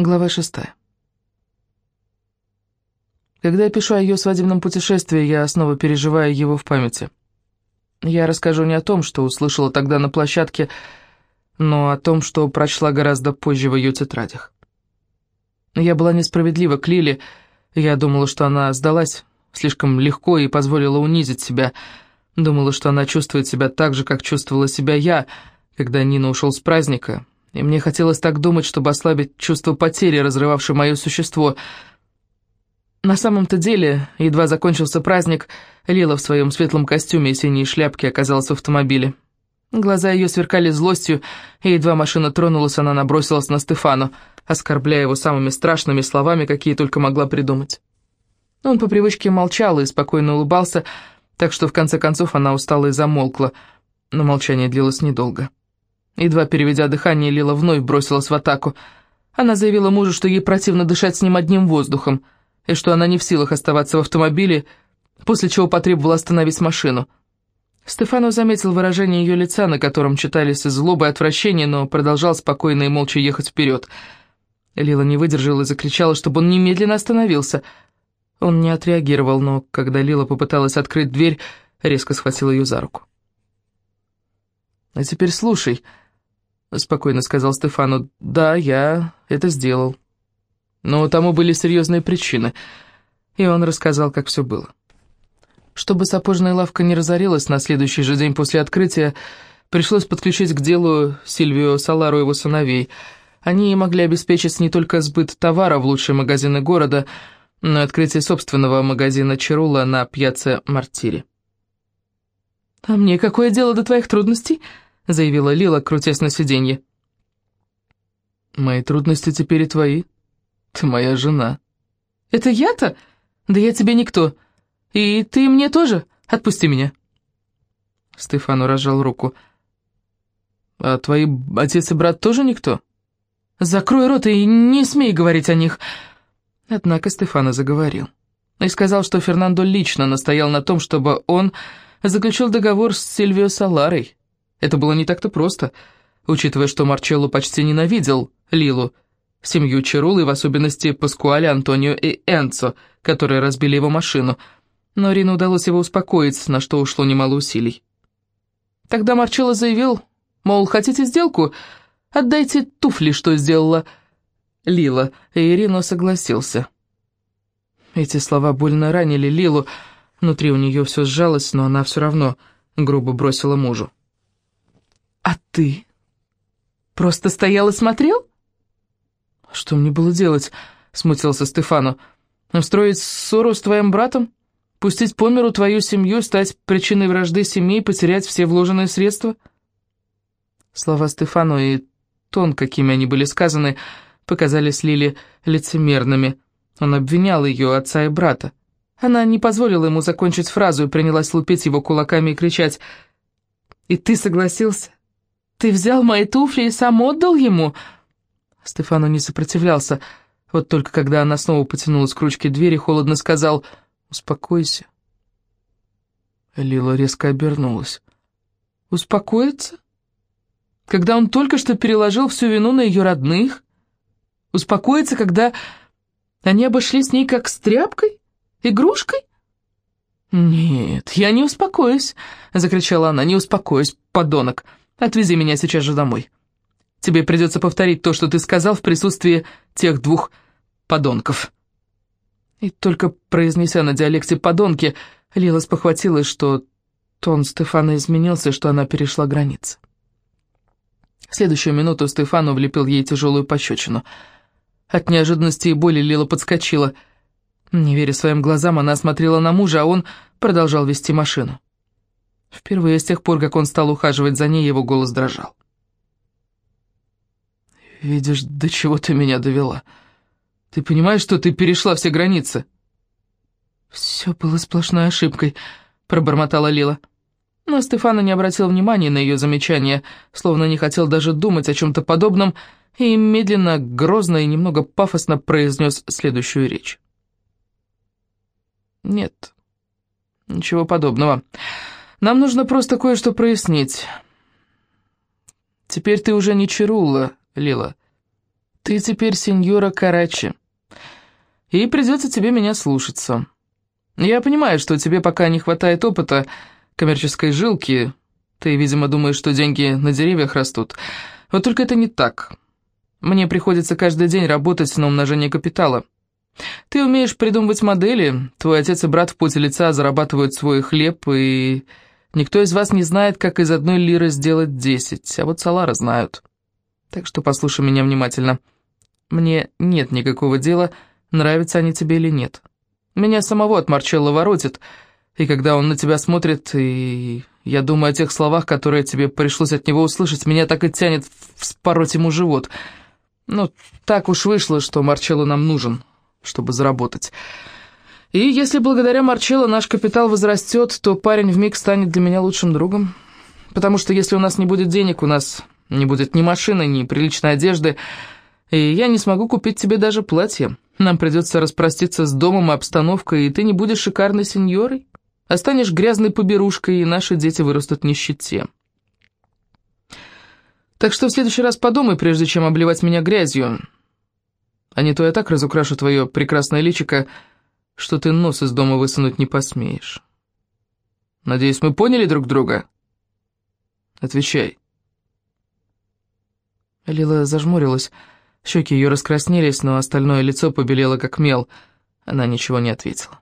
Глава шестая. Когда я пишу о ее свадебном путешествии, я снова переживаю его в памяти. Я расскажу не о том, что услышала тогда на площадке, но о том, что прочла гораздо позже в ее тетрадях. Я была несправедлива к Лиле, я думала, что она сдалась слишком легко и позволила унизить себя. Думала, что она чувствует себя так же, как чувствовала себя я, когда Нина ушел с праздника, и мне хотелось так думать, чтобы ослабить чувство потери, разрывавшее мое существо. На самом-то деле, едва закончился праздник, Лила в своем светлом костюме и синей шляпке оказалась в автомобиле. Глаза ее сверкали злостью, и едва машина тронулась, она набросилась на Стефану, оскорбляя его самыми страшными словами, какие только могла придумать. Он по привычке молчал и спокойно улыбался, так что в конце концов она устала и замолкла, но молчание длилось недолго. Едва переведя дыхание, Лила вновь бросилась в атаку. Она заявила мужу, что ей противно дышать с ним одним воздухом, и что она не в силах оставаться в автомобиле, после чего потребовала остановить машину. Стефано заметил выражение ее лица, на котором читались злоба и отвращение, но продолжал спокойно и молча ехать вперед. Лила не выдержала и закричала, чтобы он немедленно остановился. Он не отреагировал, но когда Лила попыталась открыть дверь, резко схватил ее за руку. «А теперь слушай», — спокойно сказал Стефану. «Да, я это сделал. Но тому были серьезные причины». И он рассказал, как все было. Чтобы сапожная лавка не разорилась на следующий же день после открытия, пришлось подключить к делу Сильвио Салару и его сыновей. Они могли обеспечить не только сбыт товара в лучшие магазины города, но и открытие собственного магазина Чирула на пьяце Мартире. «А мне какое дело до твоих трудностей?» Заявила Лила, крутясь на сиденье. «Мои трудности теперь и твои. Ты моя жена». «Это я-то? Да я тебе никто. И ты мне тоже? Отпусти меня». Стефану разжал руку. «А твои отец и брат тоже никто?» «Закрой рот и не смей говорить о них». Однако Стефано заговорил. И сказал, что Фернандо лично настоял на том, чтобы он заключил договор с Сильвио Саларой. Это было не так-то просто, учитывая, что Марчелло почти ненавидел Лилу, семью Чарулы, в особенности Паскуале, Антонио и Энцо, которые разбили его машину. Но Рину удалось его успокоить, на что ушло немало усилий. Тогда Марчелло заявил, мол, хотите сделку? Отдайте туфли, что сделала Лила, и Ирино согласился. Эти слова больно ранили Лилу, внутри у нее все сжалось, но она все равно грубо бросила мужу. «А ты? Просто стоял и смотрел?» «Что мне было делать?» — смутился Стефану. «Устроить ссору с твоим братом? Пустить по миру твою семью, стать причиной вражды семей, потерять все вложенные средства?» Слова Стефану и тон, какими они были сказаны, показались Лиле лицемерными. Он обвинял ее, отца и брата. Она не позволила ему закончить фразу и принялась лупить его кулаками и кричать «И ты согласился? «Ты взял мои туфли и сам отдал ему?» Стефану не сопротивлялся. Вот только когда она снова потянулась к ручке двери, холодно сказал «Успокойся». Лила резко обернулась. «Успокоиться? Когда он только что переложил всю вину на ее родных? Успокоиться, когда они обошли с ней как с тряпкой? Игрушкой?» «Нет, я не успокоюсь», — закричала она, — «не успокоюсь, подонок». Отвези меня сейчас же домой. Тебе придется повторить то, что ты сказал в присутствии тех двух подонков». И только произнеся на диалекте «подонки», Лила спохватилась, что тон Стефана изменился, что она перешла границы. В следующую минуту Стефану влепил ей тяжелую пощечину. От неожиданности и боли Лила подскочила. Не веря своим глазам, она смотрела на мужа, а он продолжал вести машину. Впервые с тех пор, как он стал ухаживать за ней, его голос дрожал. «Видишь, до чего ты меня довела? Ты понимаешь, что ты перешла все границы?» «Все было сплошной ошибкой», — пробормотала Лила. Но Стефана не обратил внимания на ее замечание, словно не хотел даже думать о чем-то подобном, и медленно, грозно и немного пафосно произнес следующую речь. «Нет, ничего подобного. Нам нужно просто кое-что прояснить. Теперь ты уже не Чирула, Лила. Ты теперь сеньора Карачи, и придется тебе меня слушаться. Я понимаю, что тебе пока не хватает опыта коммерческой жилки. Ты, видимо, думаешь, что деньги на деревьях растут. Вот только это не так. Мне приходится каждый день работать на умножение капитала. Ты умеешь придумывать модели, твой отец и брат в поте лица зарабатывают свой хлеб, и никто из вас не знает, как из одной лиры сделать десять, а вот Салара знают. Так что послушай меня внимательно. Мне нет никакого дела, нравятся они тебе или нет. Меня самого от Марчелло воротит, и когда он на тебя смотрит, и я думаю о тех словах, которые тебе пришлось от него услышать, меня так и тянет вспороть ему живот. Ну, так уж вышло, что Марчелло нам нужен, чтобы заработать. И если благодаря Марчелло наш капитал возрастет, то парень вмиг станет для меня лучшим другом. Потому что если у нас не будет денег, у нас не будет ни машины, ни приличной одежды, и я не смогу купить тебе даже платье. Нам придется распроститься с домом и обстановкой, и ты не будешь шикарной сеньорой, а грязной поберушкой, и наши дети вырастут в нищете. Так что в следующий раз подумай, прежде чем обливать меня грязью. А не то я так разукрашу твое прекрасное личико, что ты нос из дома высунуть не посмеешь. Надеюсь, мы поняли друг друга? Отвечай. Лила зажмурилась. Щеки ее раскраснелись, но остальное лицо побелело как мел. Она ничего не ответила.